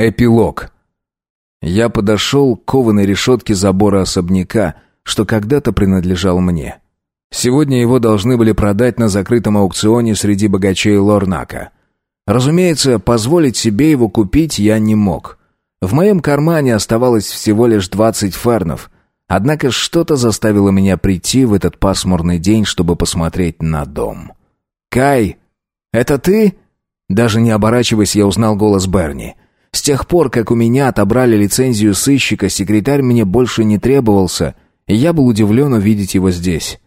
Эпилог. Я подошел к кованой решетке забора особняка, что когда-то принадлежал мне. Сегодня его должны были продать на закрытом аукционе среди богачей Лорнака. Разумеется, позволить себе его купить я не мог. В моем кармане оставалось всего лишь двадцать фернов, однако что-то заставило меня прийти в этот пасмурный день, чтобы посмотреть на дом. «Кай, это ты?» Даже не оборачиваясь, я узнал голос Берни — с тех пор, как у меня отобрали лицензию сыщика, секретарь мне больше не требовался, и я был удивлен увидеть его здесь.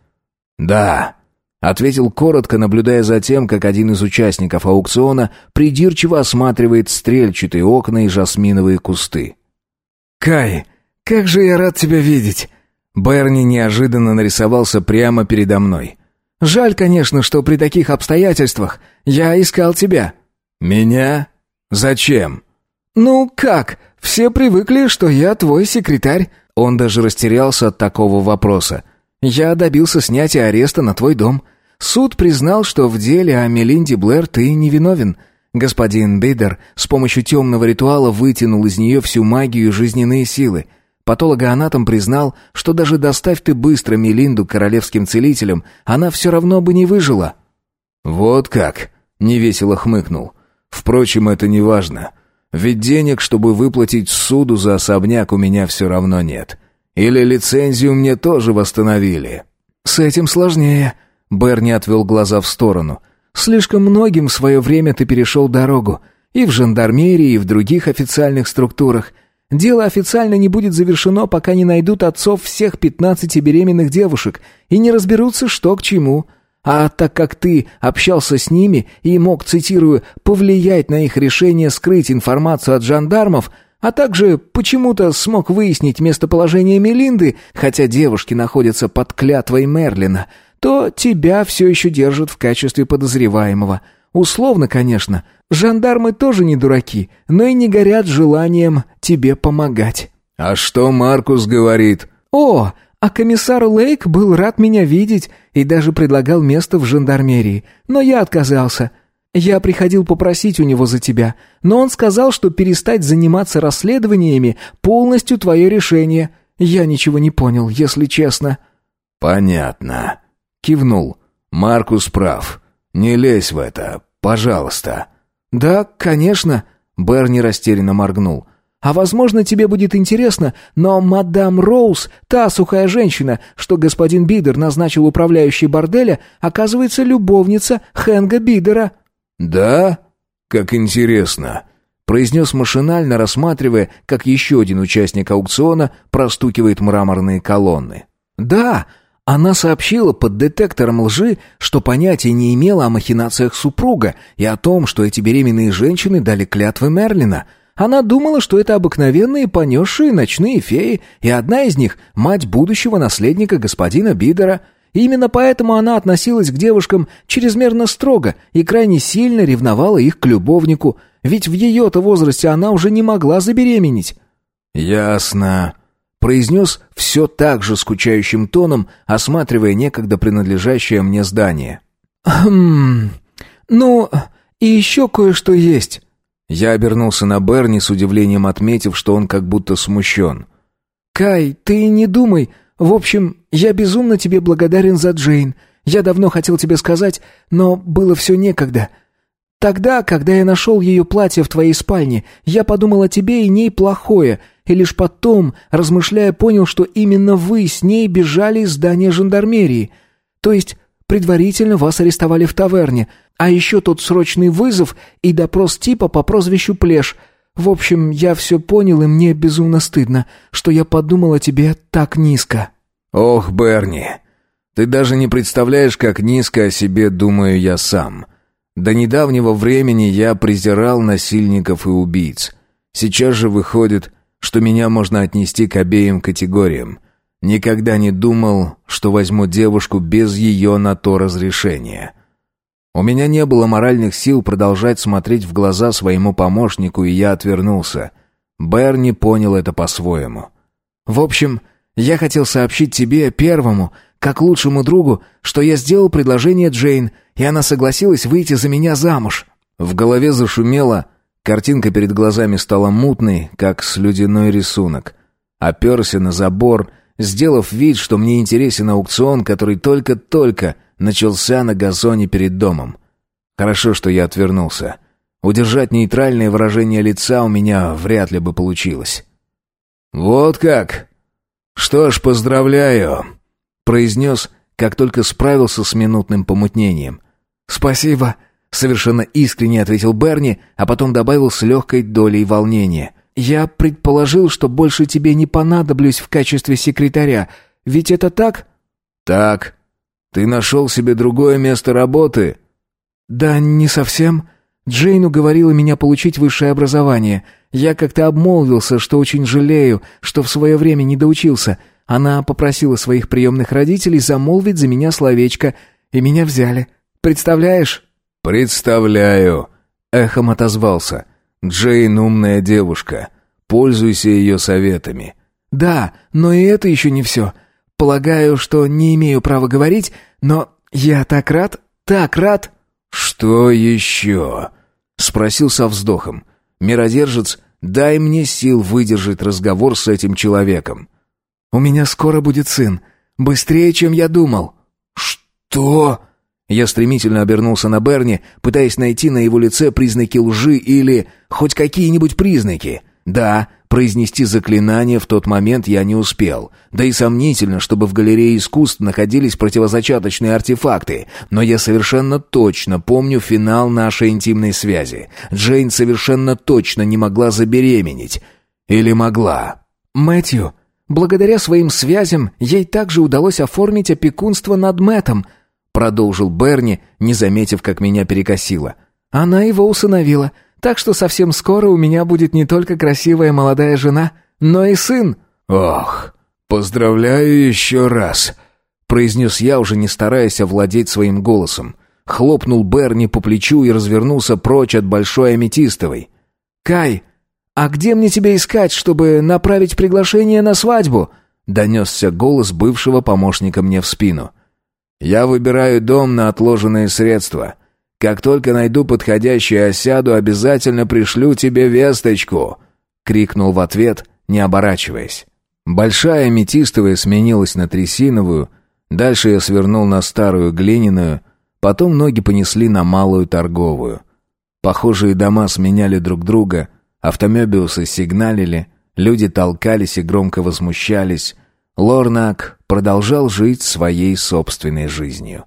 «Да», — ответил коротко, наблюдая за тем, как один из участников аукциона придирчиво осматривает стрельчатые окна и жасминовые кусты. «Кай, как же я рад тебя видеть!» Берни неожиданно нарисовался прямо передо мной. «Жаль, конечно, что при таких обстоятельствах я искал тебя». «Меня? Зачем?» «Ну как? Все привыкли, что я твой секретарь». Он даже растерялся от такого вопроса. «Я добился снятия ареста на твой дом. Суд признал, что в деле о Мелинде Блэр ты невиновен. Господин Бидер с помощью темного ритуала вытянул из нее всю магию и жизненные силы. Патологоанатом признал, что даже доставь ты быстро Мелинду королевским целителям, она все равно бы не выжила». «Вот как?» — невесело хмыкнул. «Впрочем, это не важно». Ведь денег, чтобы выплатить суду за особняк, у меня все равно нет. Или лицензию мне тоже восстановили?» «С этим сложнее», — Берни отвел глаза в сторону. «Слишком многим в свое время ты перешел дорогу. И в жандармерии, и в других официальных структурах. Дело официально не будет завершено, пока не найдут отцов всех пятнадцати беременных девушек и не разберутся, что к чему». А так как ты общался с ними и мог, цитирую, «повлиять на их решение скрыть информацию от жандармов», а также почему-то смог выяснить местоположение Мелинды, хотя девушки находятся под клятвой Мерлина, то тебя все еще держат в качестве подозреваемого. Условно, конечно. Жандармы тоже не дураки, но и не горят желанием тебе помогать. «А что Маркус говорит?» «О, а комиссар Лейк был рад меня видеть и даже предлагал место в жандармерии, но я отказался. Я приходил попросить у него за тебя, но он сказал, что перестать заниматься расследованиями полностью твое решение. Я ничего не понял, если честно». «Понятно», — кивнул. «Маркус прав. Не лезь в это, пожалуйста». «Да, конечно», — Берни растерянно моргнул. А возможно, тебе будет интересно, но мадам Роуз, та сухая женщина, что господин Бидер назначил управляющей борделя, оказывается любовница Хэнга Бидера». «Да? Как интересно», — произнес машинально, рассматривая, как еще один участник аукциона простукивает мраморные колонны. «Да, она сообщила под детектором лжи, что понятия не имела о махинациях супруга и о том, что эти беременные женщины дали клятвы Мерлина». Она думала, что это обыкновенные понесшие ночные феи, и одна из них — мать будущего наследника господина Бидера. И именно поэтому она относилась к девушкам чрезмерно строго и крайне сильно ревновала их к любовнику, ведь в ее-то возрасте она уже не могла забеременеть. «Ясно», — произнес все так же скучающим тоном, осматривая некогда принадлежащее мне здание. «Хм... Ну, и еще кое-что есть». Я обернулся на Берни с удивлением, отметив, что он как будто смущен. «Кай, ты не думай. В общем, я безумно тебе благодарен за Джейн. Я давно хотел тебе сказать, но было все некогда. Тогда, когда я нашел ее платье в твоей спальне, я подумал о тебе и ней плохое, и лишь потом, размышляя, понял, что именно вы с ней бежали из здания жандармерии. То есть предварительно вас арестовали в таверне, а еще тот срочный вызов и допрос типа по прозвищу Плеш. В общем, я все понял, и мне безумно стыдно, что я подумал о тебе так низко». «Ох, Берни, ты даже не представляешь, как низко о себе думаю я сам. До недавнего времени я презирал насильников и убийц. Сейчас же выходит, что меня можно отнести к обеим категориям. Никогда не думал, что возьму девушку без ее на то разрешения». У меня не было моральных сил продолжать смотреть в глаза своему помощнику, и я отвернулся. Берни понял это по-своему. «В общем, я хотел сообщить тебе первому, как лучшему другу, что я сделал предложение Джейн, и она согласилась выйти за меня замуж». В голове зашумело, Картинка перед глазами стала мутной, как слюдяной рисунок. Оперся на забор, сделав вид, что мне интересен аукцион, который только-только начался на газоне перед домом. Хорошо, что я отвернулся. Удержать нейтральное выражение лица у меня вряд ли бы получилось. «Вот как! Что ж, поздравляю!» — произнес, как только справился с минутным помутнением. «Спасибо!» — совершенно искренне ответил Берни, а потом добавил с легкой долей волнения. «Я предположил, что больше тебе не понадоблюсь в качестве секретаря. Ведь это так?» «Так. Ты нашел себе другое место работы?» «Да не совсем. Джейн уговорила меня получить высшее образование. Я как-то обмолвился, что очень жалею, что в свое время не доучился. Она попросила своих приемных родителей замолвить за меня словечко, и меня взяли. Представляешь?» «Представляю», — эхом отозвался. «Джейн умная девушка. Пользуйся ее советами». «Да, но и это еще не все. Полагаю, что не имею права говорить, но я так рад, так рад...» «Что еще?» — спросил со вздохом. «Миродержец, дай мне сил выдержать разговор с этим человеком». «У меня скоро будет сын. Быстрее, чем я думал». «Что?» Я стремительно обернулся на Берни, пытаясь найти на его лице признаки лжи или хоть какие-нибудь признаки. Да, произнести заклинание в тот момент я не успел. Да и сомнительно, чтобы в галерее искусств находились противозачаточные артефакты. Но я совершенно точно помню финал нашей интимной связи. Джейн совершенно точно не могла забеременеть. Или могла? «Мэтью, благодаря своим связям ей также удалось оформить опекунство над Мэттом», продолжил Берни, не заметив, как меня перекосило. Она его усыновила, так что совсем скоро у меня будет не только красивая молодая жена, но и сын. Ох, поздравляю еще раз, произнес я, уже не стараясь овладеть своим голосом. Хлопнул Берни по плечу и развернулся прочь от большой аметистовой. Кай, а где мне тебя искать, чтобы направить приглашение на свадьбу? донесся голос бывшего помощника мне в спину. Я выбираю дом на отложенные средства. Как только найду подходящий осяду, обязательно пришлю тебе весточку!» — крикнул в ответ, не оборачиваясь. Большая аметистовая сменилась на трясиновую, дальше я свернул на старую глиняную, потом ноги понесли на малую торговую. Похожие дома сменяли друг друга, автомебиусы сигналили, люди толкались и громко возмущались, Лорнак продолжал жить своей собственной жизнью.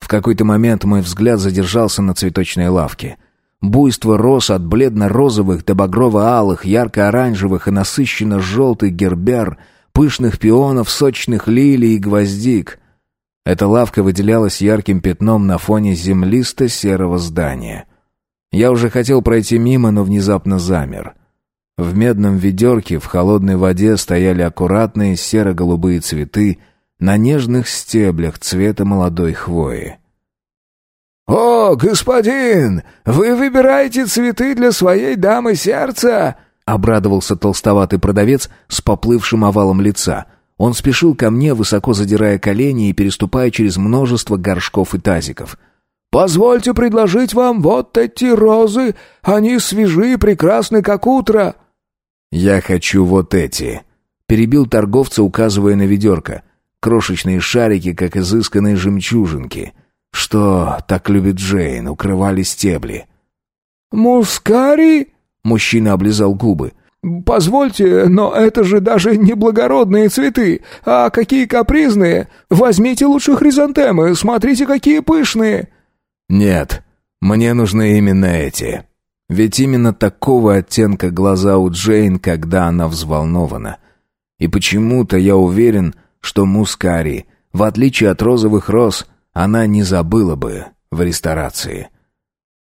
В какой-то момент мой взгляд задержался на цветочной лавке. Буйство роз от бледно-розовых до багрово-алых, ярко-оранжевых и насыщенно-желтых гербер, пышных пионов, сочных лилий и гвоздик. Эта лавка выделялась ярким пятном на фоне землисто-серого здания. Я уже хотел пройти мимо, но внезапно замер. В медном ведерке в холодной воде стояли аккуратные серо-голубые цветы на нежных стеблях цвета молодой хвои. «О, господин, вы выбираете цветы для своей дамы сердца?» — обрадовался толстоватый продавец с поплывшим овалом лица. Он спешил ко мне, высоко задирая колени и переступая через множество горшков и тазиков. «Позвольте предложить вам вот эти розы. Они свежи и прекрасны, как утро». «Я хочу вот эти», — перебил торговца, указывая на ведерко. Крошечные шарики, как изысканные жемчужинки. Что так любит Джейн, укрывали стебли. «Мускари?» — мужчина облизал губы. «Позвольте, но это же даже не благородные цветы, а какие капризные! Возьмите лучше хризантемы, смотрите, какие пышные!» «Нет, мне нужны именно эти». Ведь именно такого оттенка глаза у Джейн, когда она взволнована. И почему-то я уверен, что мускари, в отличие от розовых роз, она не забыла бы в ресторации.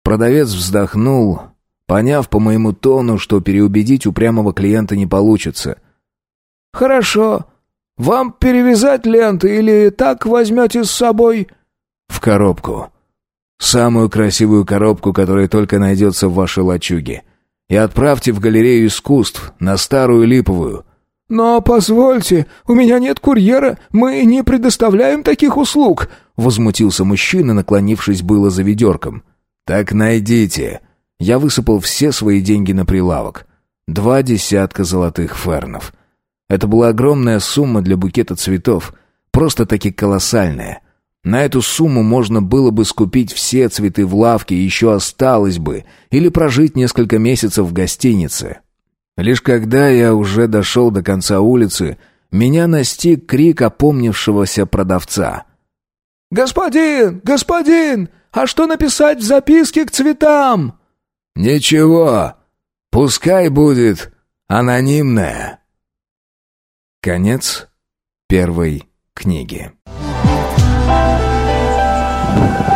Продавец вздохнул, поняв по моему тону, что переубедить упрямого клиента не получится. «Хорошо. Вам перевязать ленты или так возьмете с собой?» «В коробку. Самую красивую коробку, которая только найдется в вашей лачуге. И отправьте в галерею искусств, на Старую Липовую». «Но позвольте, у меня нет курьера, мы не предоставляем таких услуг», — возмутился мужчина, наклонившись было за ведерком. «Так найдите. Я высыпал все свои деньги на прилавок. Два десятка золотых фернов. Это была огромная сумма для букета цветов, просто-таки колоссальная. На эту сумму можно было бы скупить все цветы в лавке, еще осталось бы, или прожить несколько месяцев в гостинице. Лишь когда я уже дошел до конца улицы, меня настиг крик опомнившегося продавца. «Господин! Господин! А что написать в записке к цветам?» «Ничего. Пускай будет анонимная». Конец первой книги. Thank you.